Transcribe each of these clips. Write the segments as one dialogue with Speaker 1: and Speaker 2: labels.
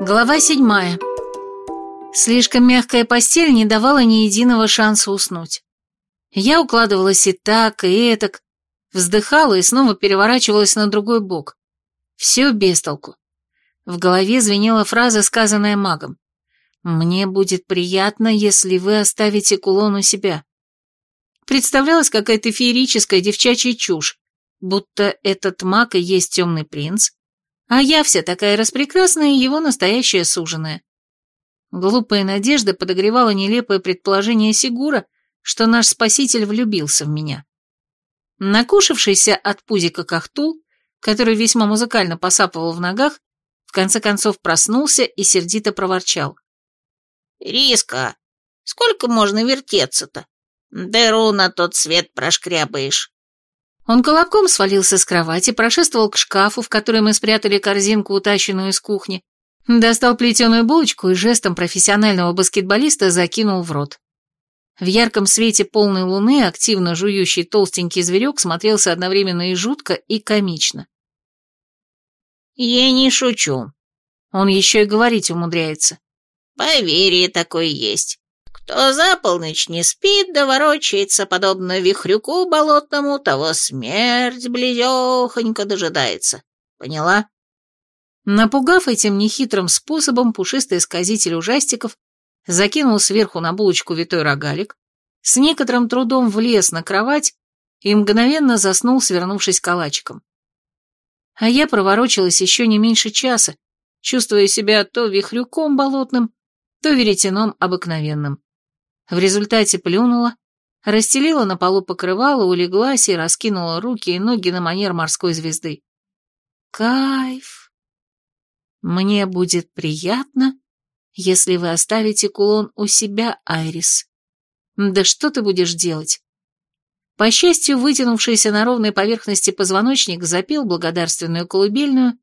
Speaker 1: Глава седьмая. Слишком мягкая постель не давала ни единого шанса уснуть. Я укладывалась и так, и этак, вздыхала и снова переворачивалась на другой бок. Все без толку. В голове звенела фраза, сказанная магом. «Мне будет приятно, если вы оставите кулон у себя». Представлялась какая-то феерическая девчачья чушь, будто этот маг и есть темный принц, а я вся такая распрекрасная и его настоящая суженая. Глупая надежда подогревала нелепое предположение Сигура, что наш спаситель влюбился в меня. Накушавшийся от пузика Кахтул, который весьма музыкально посапывал в ногах, в конце концов проснулся и сердито проворчал.
Speaker 2: «Риска, сколько можно вертеться-то? Дыру на тот свет прошкрябаешь».
Speaker 1: Он колобком свалился с кровати, прошествовал к шкафу, в который мы спрятали корзинку, утащенную из кухни, достал плетеную булочку и жестом профессионального баскетболиста закинул в рот. В ярком свете полной луны активно жующий толстенький зверек смотрелся одновременно и жутко, и комично.
Speaker 2: «Я не шучу».
Speaker 1: Он еще и говорить умудряется.
Speaker 2: «Поверье такое есть. Кто за полночь не спит, да ворочается, подобно вихрюку болотному, того смерть близехонько дожидается. Поняла?
Speaker 1: Напугав этим нехитрым способом, пушистый сказитель ужастиков закинул сверху на булочку витой рогалик, с некоторым трудом влез на кровать и мгновенно заснул, свернувшись калачиком. А я проворочилась еще не меньше часа, чувствуя себя то вихрюком болотным, то веретеном обыкновенным. В результате плюнула, расстелила на полу покрывало, улеглась и раскинула руки и ноги на манер морской звезды. Кайф! Мне будет приятно, если вы оставите кулон у себя, Айрис. Да что ты будешь делать? По счастью, вытянувшийся на ровной поверхности позвоночник запел благодарственную колыбельную,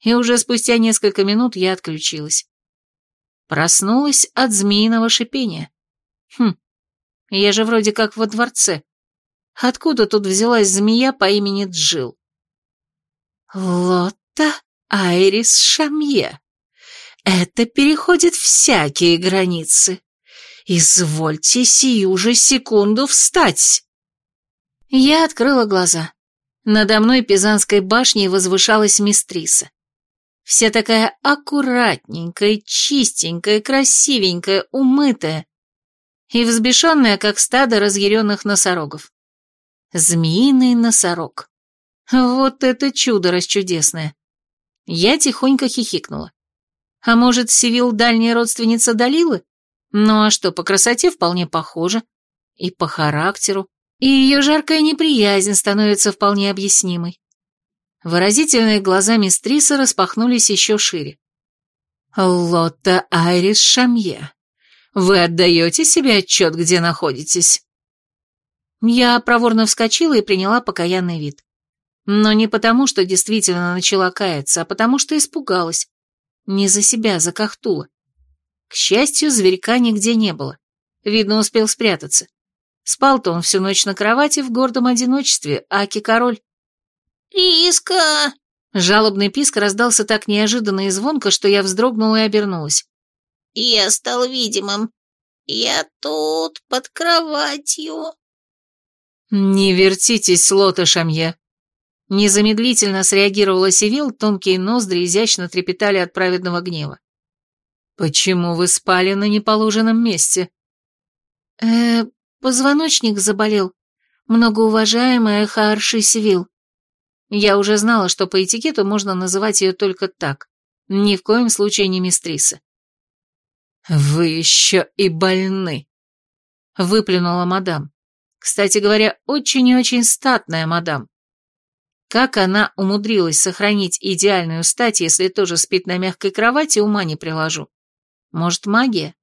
Speaker 1: и уже спустя несколько минут я отключилась. Проснулась от змеиного шипения. Хм, я же вроде как во дворце. Откуда тут взялась змея по имени Джил? Лотта Айрис Шамье. Это переходит всякие границы. Извольте сию же секунду встать. Я открыла глаза. Надо мной Пизанской башней возвышалась мистриса. Вся такая аккуратненькая, чистенькая, красивенькая, умытая, и взбешенная, как стадо разъяренных носорогов. Змеиный носорог. Вот это чудо расчудесное. Я тихонько хихикнула. А может, Сивил дальняя родственница Далилы? Ну а что, по красоте вполне похожа. И по характеру. И ее жаркая неприязнь становится вполне объяснимой. Выразительные глаза мистриса распахнулись еще шире. «Лотта Айрис Шамье, вы отдаете себе отчет, где находитесь?» Я проворно вскочила и приняла покаянный вид. Но не потому, что действительно начала каяться, а потому, что испугалась. Не за себя, за Кахтула. К счастью, зверька нигде не было. Видно, успел спрятаться. Спал-то он всю ночь на кровати в гордом одиночестве, аки-король.
Speaker 2: «Риска!»
Speaker 1: Жалобный писк раздался так неожиданно и звонко, что я вздрогнула и обернулась.
Speaker 2: Я стал видимым. Я тут, под кроватью.
Speaker 1: Не вертитесь, Лота Шамье. Незамедлительно среагировала Сивил, тонкие ноздри изящно трепетали от праведного гнева. Почему вы спали на неположенном месте? Э, позвоночник заболел. Многоуважаемая Хаарши Сивил. Я уже знала, что по этикету можно называть ее только так. Ни в коем случае не мистриса. «Вы еще и больны», — выплюнула мадам. Кстати говоря, очень и очень статная мадам. Как она умудрилась сохранить идеальную стать, если тоже спит на мягкой кровати, ума не приложу. Может, магия?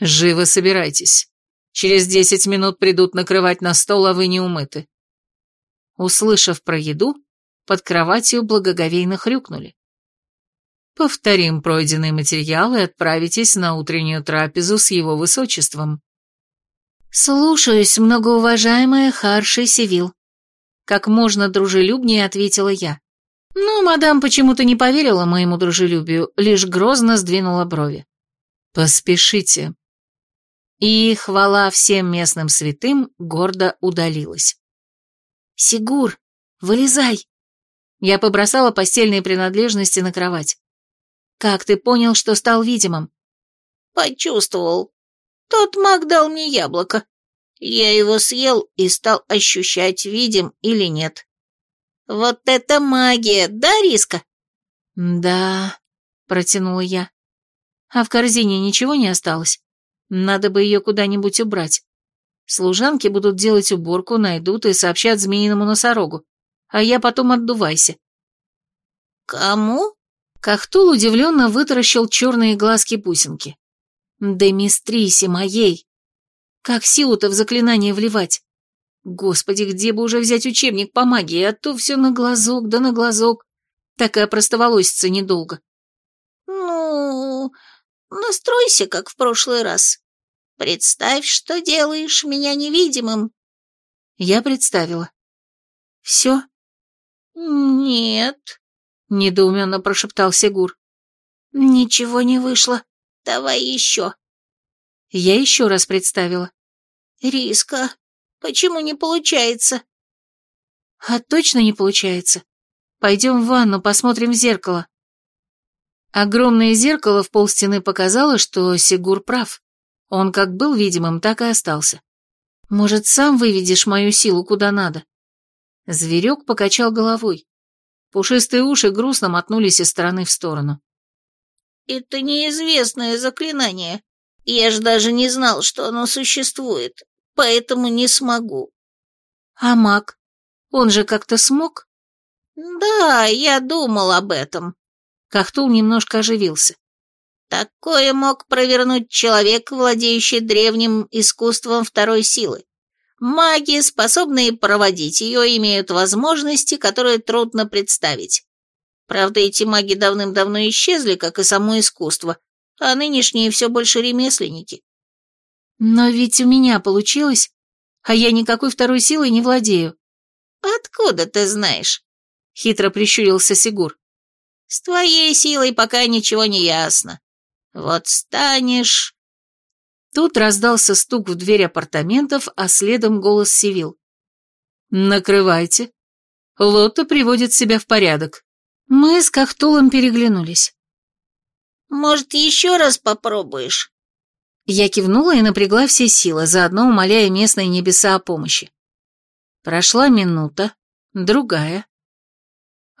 Speaker 1: Живо собирайтесь. Через десять минут придут накрывать на стол, а вы не умыты. Услышав про еду, под кроватью благоговейно хрюкнули. Повторим пройденный материал и отправитесь на утреннюю трапезу с его высочеством. Слушаюсь, многоуважаемая Харши Сивил. Как можно дружелюбнее ответила я. Но мадам почему-то не поверила моему дружелюбию, лишь грозно сдвинула брови. «Поспешите». И, хвала всем местным святым, гордо удалилась. «Сигур, вылезай!» Я побросала постельные принадлежности на кровать. «Как ты понял, что стал видимым?»
Speaker 2: «Почувствовал. Тот маг дал мне яблоко. Я его съел и стал ощущать, видим или нет. Вот это магия, да, Риска?»
Speaker 1: «Да», — протянула я. «А в корзине ничего не осталось? Надо бы ее куда-нибудь убрать. Служанки будут делать уборку, найдут и сообщат змеиному носорогу а я потом отдувайся».
Speaker 2: «Кому?»
Speaker 1: Кахтул удивленно вытаращил черные глазки-бусинки. «Да мистрисе моей! Как силу-то в заклинание вливать? Господи, где бы уже взять учебник по магии, а то все на глазок, да на глазок. Так и опростоволоситься недолго».
Speaker 2: «Ну, настройся, как в прошлый раз. Представь, что делаешь меня невидимым».
Speaker 1: Я представила. «Все?»
Speaker 2: «Нет», —
Speaker 1: недоуменно прошептал Сигур.
Speaker 2: «Ничего не вышло. Давай еще».
Speaker 1: Я еще раз представила.
Speaker 2: «Риска, почему не получается?»
Speaker 1: «А точно не получается? Пойдем в ванну, посмотрим в зеркало». Огромное зеркало в полстены показало, что Сигур прав. Он как был видимым, так и остался. Может, сам выведешь мою силу куда надо? Зверек покачал головой. Пушистые уши грустно мотнулись из стороны в сторону.
Speaker 2: «Это неизвестное заклинание. Я ж даже не знал, что оно существует, поэтому не смогу».
Speaker 1: «А маг? Он же как-то смог?»
Speaker 2: «Да, я думал об этом».
Speaker 1: Кахтул немножко оживился.
Speaker 2: «Такое мог провернуть человек, владеющий древним искусством второй силы. Маги, способные проводить ее, имеют возможности, которые трудно представить. Правда, эти маги давным-давно исчезли, как и само искусство, а нынешние все больше ремесленники.
Speaker 1: Но ведь у меня получилось, а я никакой второй силой не владею.
Speaker 2: Откуда ты знаешь?
Speaker 1: Хитро прищурился Сигур.
Speaker 2: С твоей силой пока ничего не ясно. Вот станешь...
Speaker 1: Тут раздался стук в дверь апартаментов, а следом голос Сивил. «Накрывайте. Лотта приводит себя в порядок». Мы с Кахтулом переглянулись.
Speaker 2: «Может, еще раз попробуешь?»
Speaker 1: Я кивнула и напрягла все силы, заодно умоляя местные небеса о помощи. Прошла минута, другая.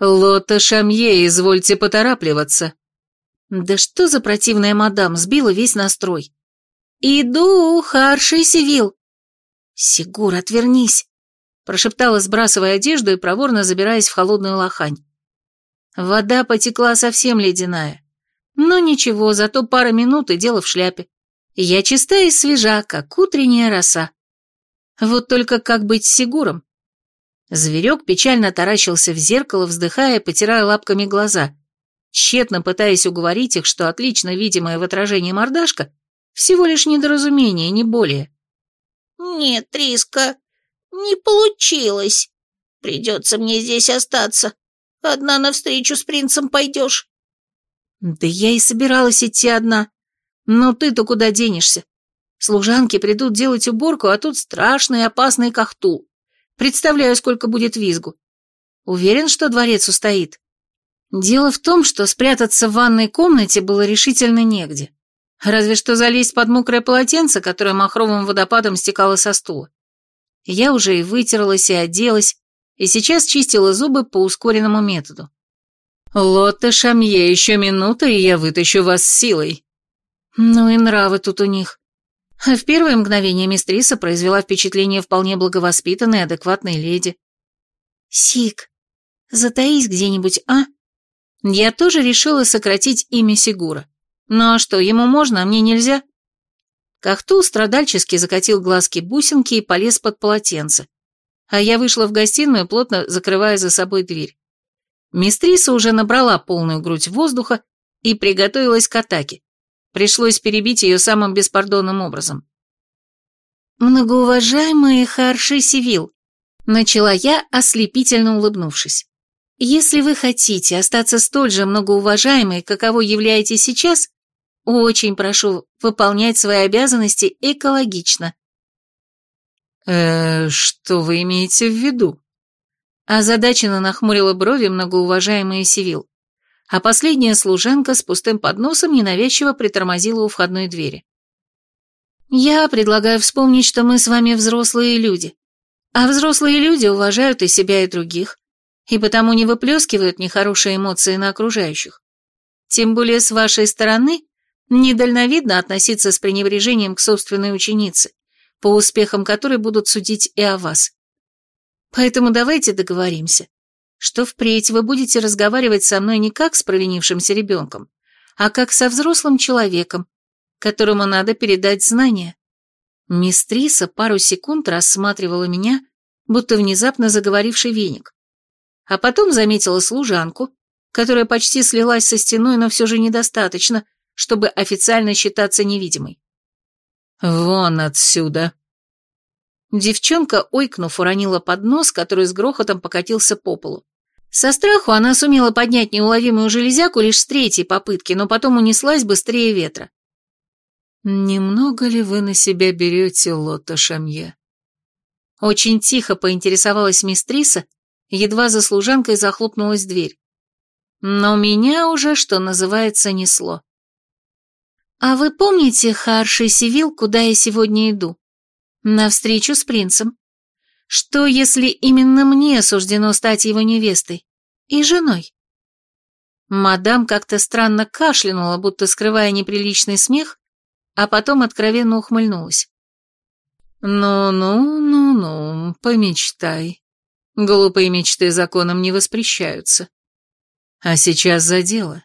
Speaker 1: «Лотта Шамье, извольте поторапливаться». Да что за противная мадам, сбила весь настрой. «Иду, харший Сивил!» «Сигур, отвернись!» прошептала, сбрасывая одежду и проворно забираясь в холодную лохань. Вода потекла совсем ледяная. Но ничего, зато пара минут и дело в шляпе. Я чиста и свежа, как утренняя роса. Вот только как быть с Сигуром? Зверек печально таращился в зеркало, вздыхая, потирая лапками глаза, тщетно пытаясь уговорить их, что отлично видимая в отражении мордашка всего лишь недоразумение, не более.
Speaker 2: «Нет, Риска, не получилось. Придется мне здесь остаться. Одна навстречу с принцем пойдешь».
Speaker 1: «Да я и собиралась идти одна. Но ты-то куда денешься? Служанки придут делать уборку, а тут страшный и опасный кахтул. Представляю, сколько будет визгу. Уверен, что дворец устоит?» Дело в том, что спрятаться в ванной комнате было решительно негде. Разве что залезть под мокрое полотенце, которое махровым водопадом стекало со стула. Я уже и вытерлась, и оделась, и сейчас чистила зубы по ускоренному методу. «Лотта Шамье, еще минута, и я вытащу вас силой». Ну и нравы тут у них. В первое мгновение мистриса произвела впечатление вполне благовоспитанной и адекватной леди. «Сик, затаись где-нибудь, а?» Я тоже решила сократить имя Сигура. Ну а что, ему можно, а мне нельзя? Кахтул страдальчески закатил глазки бусинки и полез под полотенце. А я вышла в гостиную, плотно закрывая за собой дверь. Мистриса уже набрала полную грудь воздуха и приготовилась к атаке. Пришлось перебить ее самым беспардонным образом. «Многоуважаемый Харши Сивил», — начала я, ослепительно улыбнувшись. Если вы хотите остаться столь же многоуважаемой, каково являетесь сейчас, очень прошу выполнять свои обязанности экологично.
Speaker 3: э что вы имеете в виду?»
Speaker 1: Озадаченно нахмурила брови многоуважаемая Сивил, а последняя служанка с пустым подносом ненавязчиво притормозила у входной двери. «Я предлагаю вспомнить, что мы с вами взрослые люди, а взрослые люди уважают и себя, и других, и потому не выплескивают нехорошие эмоции на окружающих. Тем более с вашей стороны недальновидно относиться с пренебрежением к собственной ученице, по успехам которой будут судить и о вас. Поэтому давайте договоримся, что впредь вы будете разговаривать со мной не как с провинившимся ребенком, а как со взрослым человеком, которому надо передать знания. Мистриса пару секунд рассматривала меня, будто внезапно заговоривший веник. А потом заметила служанку, которая почти слилась со стеной, но все же недостаточно, чтобы официально считаться невидимой.
Speaker 3: «Вон отсюда!»
Speaker 1: Девчонка, ойкнув, уронила поднос, который с грохотом покатился по полу. Со страху она сумела поднять неуловимую железяку лишь с третьей попытки, но потом унеслась быстрее ветра.
Speaker 3: «Немного ли вы на себя берете, Лотта Шамье?»
Speaker 1: Очень тихо поинтересовалась мистриса, едва за служанкой захлопнулась дверь. Но меня уже, что называется, несло. «А вы помните, Харши Сивил, куда я сегодня иду?» На встречу с принцем. Что, если именно мне суждено стать его невестой и женой? Мадам как-то странно кашлянула, будто скрывая неприличный смех, а потом откровенно ухмыльнулась.
Speaker 3: «Ну-ну, ну-ну, помечтай. Глупые мечты законом не воспрещаются. А сейчас за дело.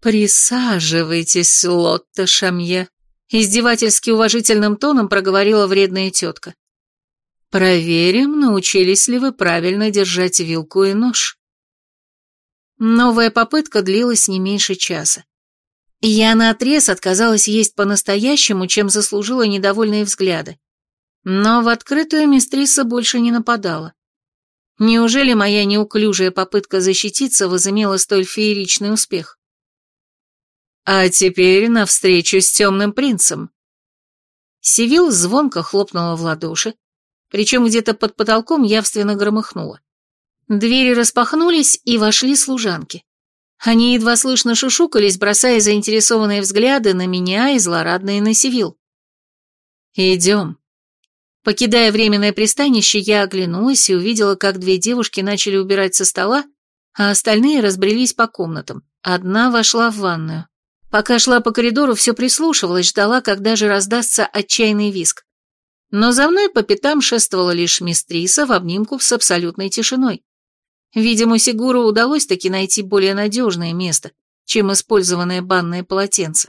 Speaker 3: Присаживайтесь, Лотта Шамье».
Speaker 1: Издевательски уважительным тоном проговорила вредная тетка.
Speaker 3: «Проверим, научились ли вы правильно держать вилку и нож».
Speaker 1: Новая попытка длилась не меньше часа. Я наотрез отказалась есть по-настоящему, чем заслужила недовольные взгляды. Но в открытую мистриса больше не нападала. Неужели моя неуклюжая попытка защититься возымела столь фееричный успех?
Speaker 3: А теперь навстречу с темным принцем.
Speaker 1: Сивил звонко хлопнула в ладоши, причем где-то под потолком явственно громыхнуло. Двери распахнулись, и вошли служанки. Они едва слышно шушукались, бросая заинтересованные взгляды на меня и злорадные на Сивил.
Speaker 3: «Идем».
Speaker 1: Покидая временное пристанище, я оглянулась и увидела, как две девушки начали убирать со стола, а остальные разбрелись по комнатам. Одна вошла в ванную. Пока шла по коридору, все прислушивалась, ждала, когда же раздастся отчаянный виск. Но за мной по пятам шествовала лишь мистриса в обнимку с абсолютной тишиной. Видимо, Сигуру удалось таки найти более надежное место, чем использованное банное полотенце.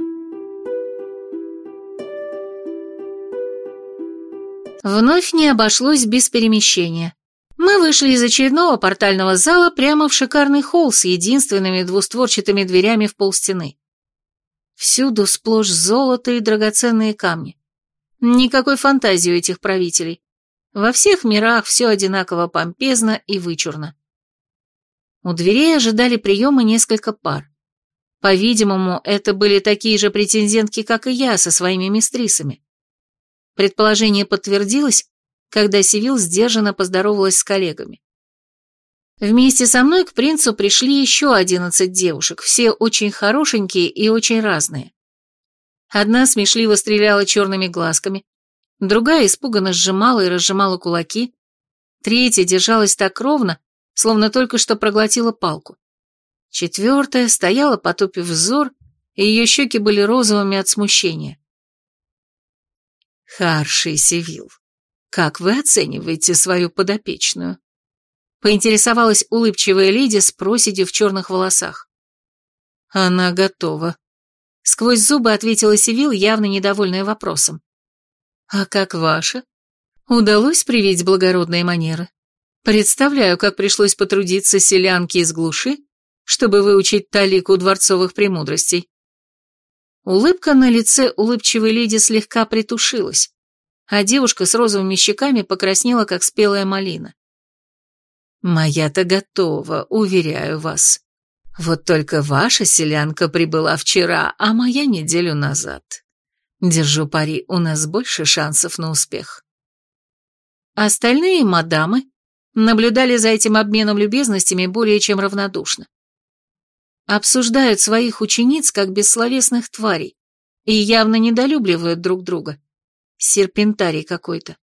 Speaker 1: Вновь не обошлось без перемещения. Мы вышли из очередного портального зала прямо в шикарный холл с единственными двустворчатыми дверями в полстены. Всюду сплошь золото и драгоценные камни. Никакой фантазии у этих правителей. Во всех мирах все одинаково помпезно и вычурно. У дверей ожидали приема несколько пар. По-видимому, это были такие же претендентки, как и я, со своими мистрисами. Предположение подтвердилось, когда Сивил сдержанно поздоровалась с коллегами. Вместе со мной к принцу пришли еще одиннадцать девушек, все очень хорошенькие и очень разные. Одна смешливо стреляла черными глазками, другая испуганно сжимала и разжимала кулаки, третья держалась так ровно, словно только что проглотила палку. Четвертая стояла, потупив взор, и ее щеки были розовыми от смущения.
Speaker 3: Харший Севил, как вы оцениваете свою подопечную?
Speaker 1: Поинтересовалась улыбчивая леди с проседью в черных волосах.
Speaker 3: «Она готова», — сквозь зубы ответила Сивил, явно недовольная вопросом. «А как ваша? Удалось привить благородные манеры? Представляю, как пришлось потрудиться селянке из глуши, чтобы выучить талику дворцовых премудростей».
Speaker 1: Улыбка на лице улыбчивой леди слегка притушилась, а девушка с розовыми щеками покраснела, как спелая малина.
Speaker 3: Моя-то готова, уверяю вас. Вот только ваша селянка прибыла вчера, а моя неделю назад. Держу пари, у нас больше шансов на успех. Остальные мадамы наблюдали за этим обменом любезностями более чем равнодушно. Обсуждают своих учениц как бессловесных тварей и явно недолюбливают друг друга. Серпентарий какой-то.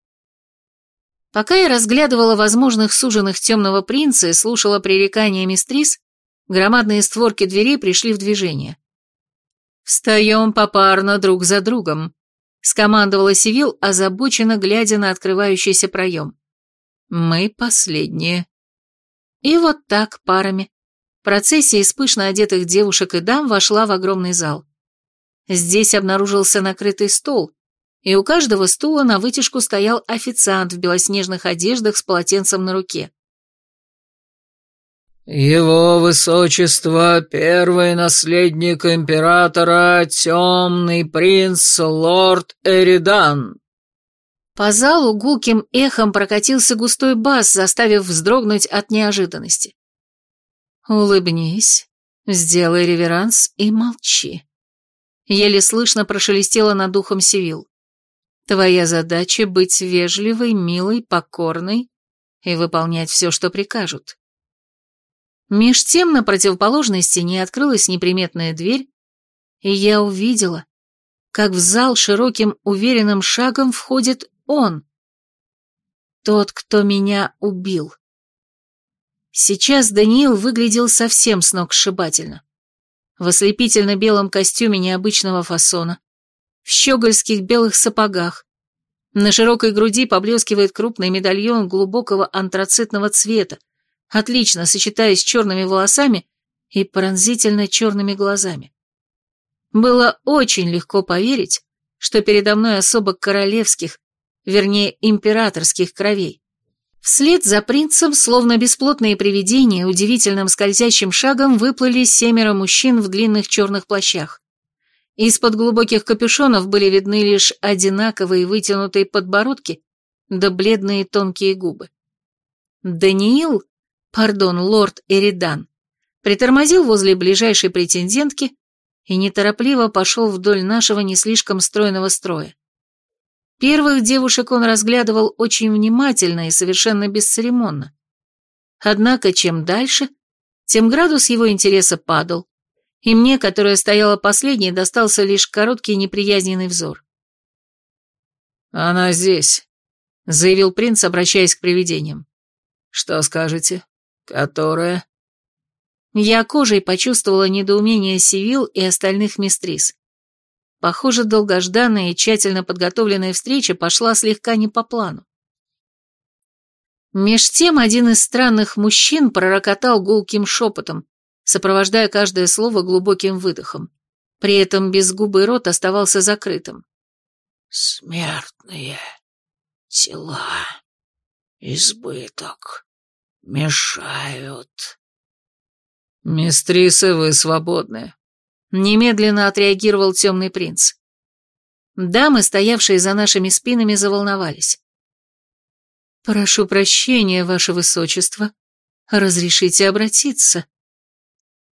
Speaker 3: Пока я разглядывала возможных суженых темного принца и слушала пререкания мистрис, громадные створки дверей пришли в движение. «Встаем попарно друг за другом», — скомандовала Сивил, озабоченно глядя на открывающийся проем. «Мы последние». И вот так, парами. Процессия из пышно одетых девушек и дам вошла в огромный зал. Здесь обнаружился накрытый стол, и у каждого стула на вытяжку стоял официант в белоснежных одеждах с полотенцем на руке.
Speaker 4: «Его высочество, первый наследник императора, темный принц лорд Эридан».
Speaker 3: По залу гулким эхом прокатился густой бас, заставив вздрогнуть от неожиданности. «Улыбнись, сделай реверанс и молчи». Еле слышно прошелестело над духом Сивил. Твоя задача — быть вежливой, милой, покорной и выполнять все, что прикажут. Меж тем на противоположной стене открылась неприметная дверь, и я увидела, как в зал широким уверенным шагом входит он. Тот, кто меня убил. Сейчас Даниил выглядел совсем сногсшибательно. В ослепительно-белом костюме необычного фасона, в щегольских белых сапогах. На широкой груди поблескивает крупный медальон глубокого антрацитного цвета, отлично сочетаясь с черными волосами и пронзительно черными глазами. Было очень легко поверить, что передо мной особо королевских, вернее, императорских кровей. Вслед за принцем, словно бесплотные привидения, удивительным скользящим шагом выплыли семеро мужчин в длинных черных плащах. Из-под глубоких капюшонов были видны лишь одинаковые вытянутые подбородки да бледные тонкие губы. Даниил, пардон, лорд Эридан, притормозил возле ближайшей претендентки и неторопливо пошел вдоль нашего не слишком стройного строя. Первых девушек он разглядывал очень внимательно и совершенно бесцеремонно. Однако чем дальше, тем градус его интереса падал, и мне, которая стояла последней, достался лишь короткий неприязненный взор.
Speaker 4: «Она здесь», — заявил принц, обращаясь к привидениям. «Что скажете? Которая?»
Speaker 3: Я кожей почувствовала недоумение Сивил и остальных мистрис. Похоже, долгожданная и тщательно подготовленная встреча пошла слегка не по плану. Меж тем один из странных мужчин пророкотал гулким шепотом, сопровождая каждое слово глубоким выдохом. При этом безгубый рот оставался закрытым.
Speaker 5: «Смертные тела, избыток, мешают».
Speaker 4: «Мистрисы, вы свободны», —
Speaker 3: немедленно отреагировал темный принц. Дамы, стоявшие за нашими спинами, заволновались. «Прошу прощения, ваше высочество. Разрешите обратиться?»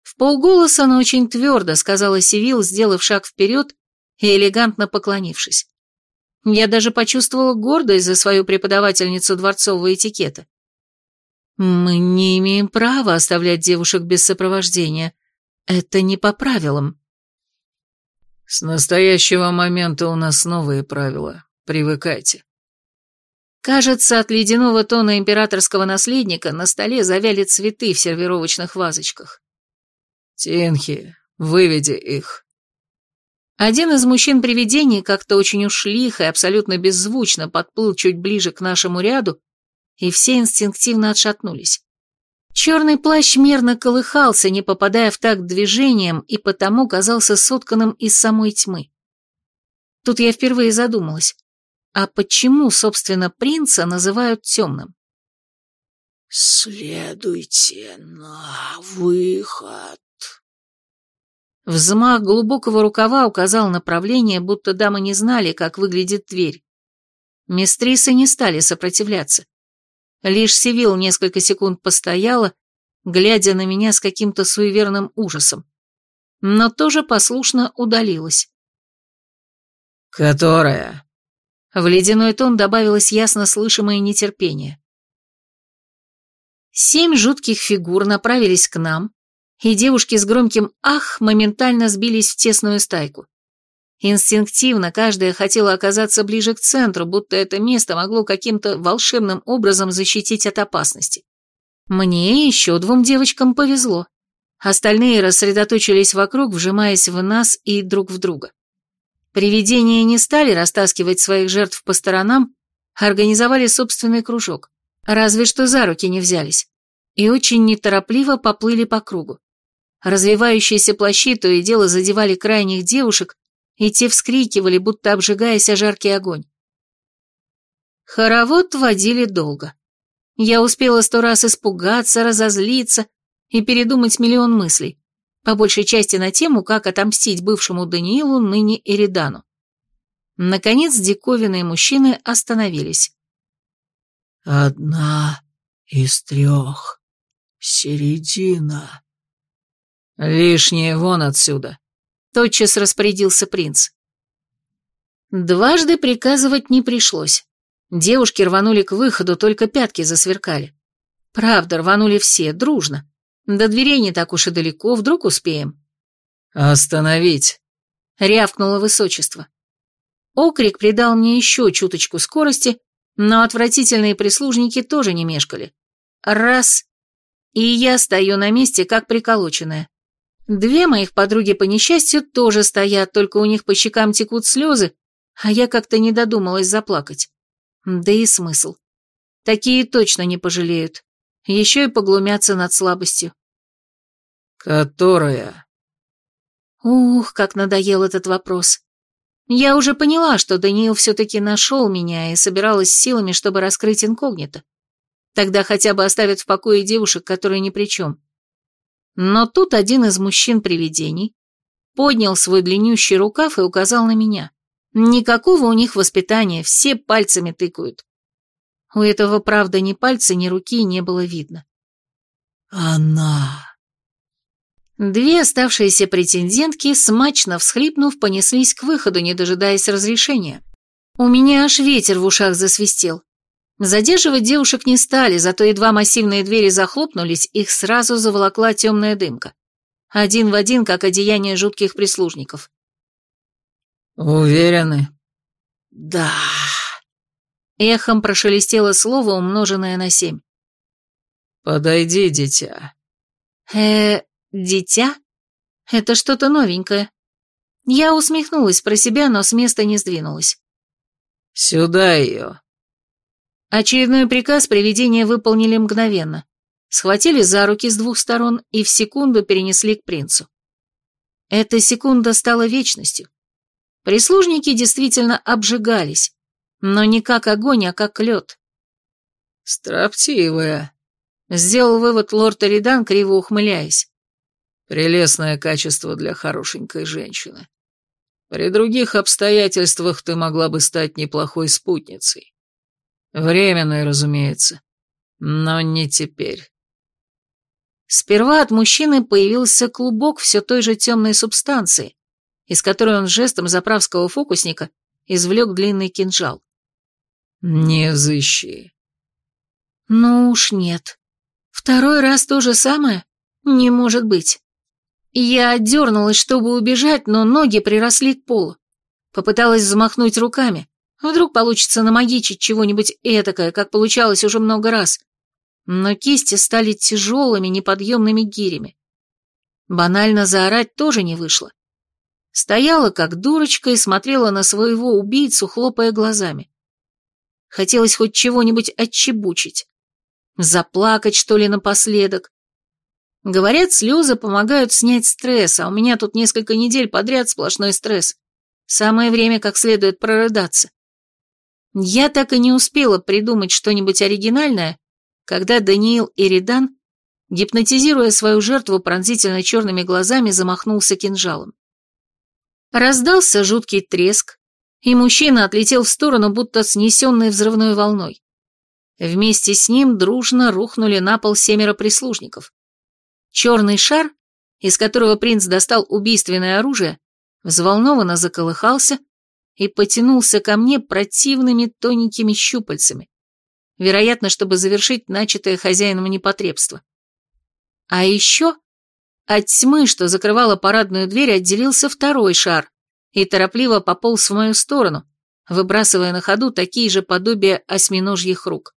Speaker 3: В полголоса, но очень твердо сказала Сивил, сделав шаг вперед и элегантно поклонившись. Я даже почувствовала гордость за свою преподавательницу дворцового этикета. «Мы не имеем права оставлять девушек без сопровождения. Это не по правилам».
Speaker 4: «С настоящего момента у нас новые правила. Привыкайте».
Speaker 3: Кажется, от ледяного тона императорского наследника на столе завяли цветы в сервировочных вазочках.
Speaker 4: «Тинхи, выведи их».
Speaker 3: Один из мужчин-привидений как-то очень уж лихо и абсолютно беззвучно подплыл чуть ближе к нашему ряду, и все инстинктивно отшатнулись. Черный плащ мерно колыхался, не попадая в такт движением, и потому казался сотканным из самой тьмы. Тут я впервые задумалась, а почему, собственно, принца называют темным?
Speaker 5: «Следуйте на выход»,
Speaker 3: Взмах глубокого рукава указал направление, будто дамы не знали, как выглядит дверь. Мистрисы не стали сопротивляться. Лишь Сивил несколько секунд постояла, глядя на меня с каким-то суеверным ужасом, но тоже послушно удалилась.
Speaker 4: «Которая?»
Speaker 3: В ледяной тон добавилось ясно слышимое нетерпение. Семь жутких фигур направились к нам, и девушки с громким «ах» моментально сбились в тесную стайку. Инстинктивно каждая хотела оказаться ближе к центру, будто это место могло каким-то волшебным образом защитить от опасности. Мне и еще двум девочкам повезло. Остальные рассредоточились вокруг, вжимаясь в нас и друг в друга. Привидения не стали растаскивать своих жертв по сторонам, организовали собственный кружок, разве что за руки не взялись, и очень неторопливо поплыли по кругу. Развивающиеся плащи то и дело задевали крайних девушек, и те вскрикивали, будто обжигаясь о жаркий огонь. Хоровод водили долго. Я успела сто раз испугаться, разозлиться и передумать миллион мыслей, по большей части на тему, как отомстить бывшему Даниилу, ныне Эридану. Наконец диковинные мужчины остановились.
Speaker 5: «Одна из трех. Середина».
Speaker 4: «Лишнее вон отсюда»,
Speaker 3: Тотчас распорядился принц. Дважды приказывать не пришлось. Девушки рванули к выходу, только пятки засверкали. Правда, рванули все, дружно. До дверей не так уж и далеко, вдруг успеем.
Speaker 4: «Остановить!»
Speaker 3: — рявкнуло высочество. Окрик придал мне еще чуточку скорости, но отвратительные прислужники тоже не мешкали. Раз — и я стою на месте, как приколоченная. Две моих подруги по несчастью тоже стоят, только у них по щекам текут слезы, а я как-то не додумалась заплакать. Да и смысл. Такие точно не пожалеют. Еще и поглумятся над слабостью.
Speaker 4: «Которая?»
Speaker 3: Ух, как надоел этот вопрос. Я уже поняла, что Даниил все-таки нашел меня и собиралась силами, чтобы раскрыть инкогнито. Тогда хотя бы оставят в покое девушек, которые ни при чем. Но тут один из мужчин-привидений поднял свой длиннющий рукав и указал на меня. Никакого у них воспитания, все пальцами тыкают. У этого, правда, ни пальца, ни руки не было видно.
Speaker 5: «Она...»
Speaker 3: Две оставшиеся претендентки, смачно всхлипнув, понеслись к выходу, не дожидаясь разрешения. У меня аж ветер в ушах засвистел. Задерживать девушек не стали, зато едва массивные двери захлопнулись, их сразу заволокла темная дымка. Один в один, как одеяние жутких прислужников.
Speaker 4: «Уверены?»
Speaker 5: «Да...»
Speaker 3: Эхом прошелестело слово, умноженное на семь.
Speaker 4: «Подойди, дитя».
Speaker 3: э дитя? Это что-то новенькое. Я усмехнулась про себя, но с места не сдвинулась.
Speaker 4: «Сюда ее».
Speaker 3: Очередной приказ привидения выполнили мгновенно. Схватили за руки с двух сторон и в секунду перенесли к принцу. Эта секунда стала вечностью. Прислужники действительно обжигались, но не как огонь, а как лед.
Speaker 4: «Строптивая», —
Speaker 3: сделал вывод лорд Эридан, криво ухмыляясь.
Speaker 4: «Прелестное качество для хорошенькой женщины. При других обстоятельствах ты могла бы стать неплохой спутницей. Временной, разумеется, но не теперь.
Speaker 3: Сперва от мужчины появился клубок все той же темной субстанции, из которой он жестом заправского фокусника извлек длинный кинжал.
Speaker 4: «Не взыщи».
Speaker 3: «Ну уж нет. Второй раз то же самое? Не может быть». Я отдернулась, чтобы убежать, но ноги приросли к полу. Попыталась взмахнуть руками, Вдруг получится намагичить чего-нибудь этакое, как получалось уже много раз. Но кисти стали тяжелыми, неподъемными гирями. Банально заорать тоже не вышло. Стояла как дурочка и смотрела на своего убийцу, хлопая глазами. Хотелось хоть чего-нибудь отчебучить. Заплакать, что ли, напоследок. Говорят, слезы помогают снять стресс, а у меня тут несколько недель подряд сплошной стресс. Самое время как следует прорыдаться. Я так и не успела придумать что-нибудь оригинальное, когда Даниил Эридан, гипнотизируя свою жертву пронзительно черными глазами, замахнулся кинжалом. Раздался жуткий треск, и мужчина отлетел в сторону, будто снесенный взрывной волной. Вместе с ним дружно рухнули на пол семеро прислужников. Черный шар, из которого принц достал убийственное оружие, взволнованно заколыхался и потянулся ко мне противными тоненькими щупальцами, вероятно, чтобы завершить начатое хозяином непотребство. А еще от тьмы, что закрывала парадную дверь, отделился второй шар и торопливо пополз в мою сторону, выбрасывая на ходу такие же подобия осьминожьих рук.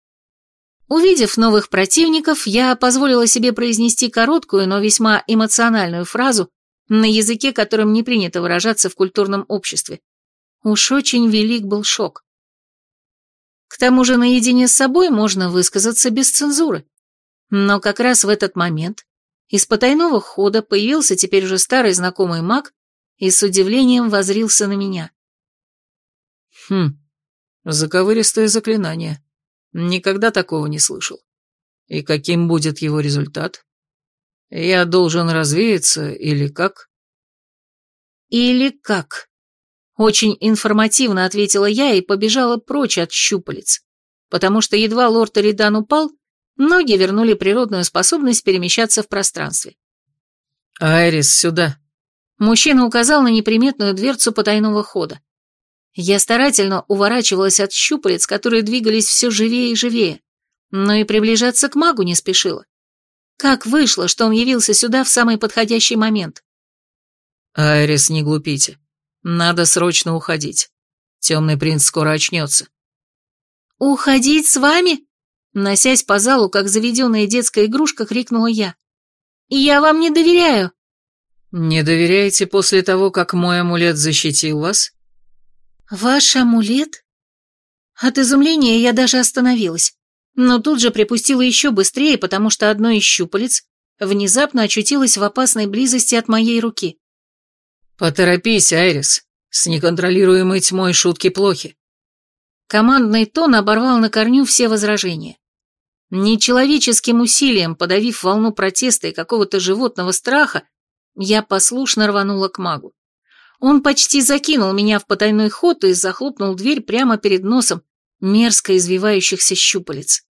Speaker 3: Увидев новых противников, я позволила себе произнести короткую, но весьма эмоциональную фразу на языке, которым не принято выражаться в культурном обществе. Уж очень велик был шок. К тому же наедине с собой можно высказаться без цензуры. Но как раз в этот момент из потайного хода появился теперь уже старый знакомый маг и с удивлением возрился на меня.
Speaker 4: Хм, заковыристое заклинание. Никогда такого не слышал. И каким будет его результат? Я должен развеяться или как?
Speaker 3: Или как? Очень информативно ответила я и побежала прочь от щупалец, потому что едва лорд Эридан упал, ноги вернули природную способность перемещаться в пространстве.
Speaker 4: «Айрис, сюда!»
Speaker 3: Мужчина указал на неприметную дверцу потайного хода. Я старательно уворачивалась от щупалец, которые двигались все живее и живее, но и приближаться к магу не спешила. Как вышло, что он явился сюда в самый подходящий момент?
Speaker 4: «Айрис, не глупите. Надо срочно уходить. Темный принц скоро очнется».
Speaker 3: «Уходить с вами?» Носясь по залу, как заведенная детская игрушка, крикнула я. «Я вам не доверяю».
Speaker 4: «Не доверяете после того, как мой амулет защитил вас?»
Speaker 3: «Ваш амулет?» От изумления я даже остановилась, но тут же припустила еще быстрее, потому что одно из щупалец внезапно очутилось в опасной близости от моей руки.
Speaker 4: «Поторопись, Айрис, с неконтролируемой тьмой шутки плохи».
Speaker 3: Командный тон оборвал на корню все возражения. Нечеловеческим усилием, подавив волну протеста и какого-то животного страха, я послушно рванула к магу. Он почти закинул меня в потайной ход и захлопнул дверь прямо перед носом мерзко извивающихся щупалец.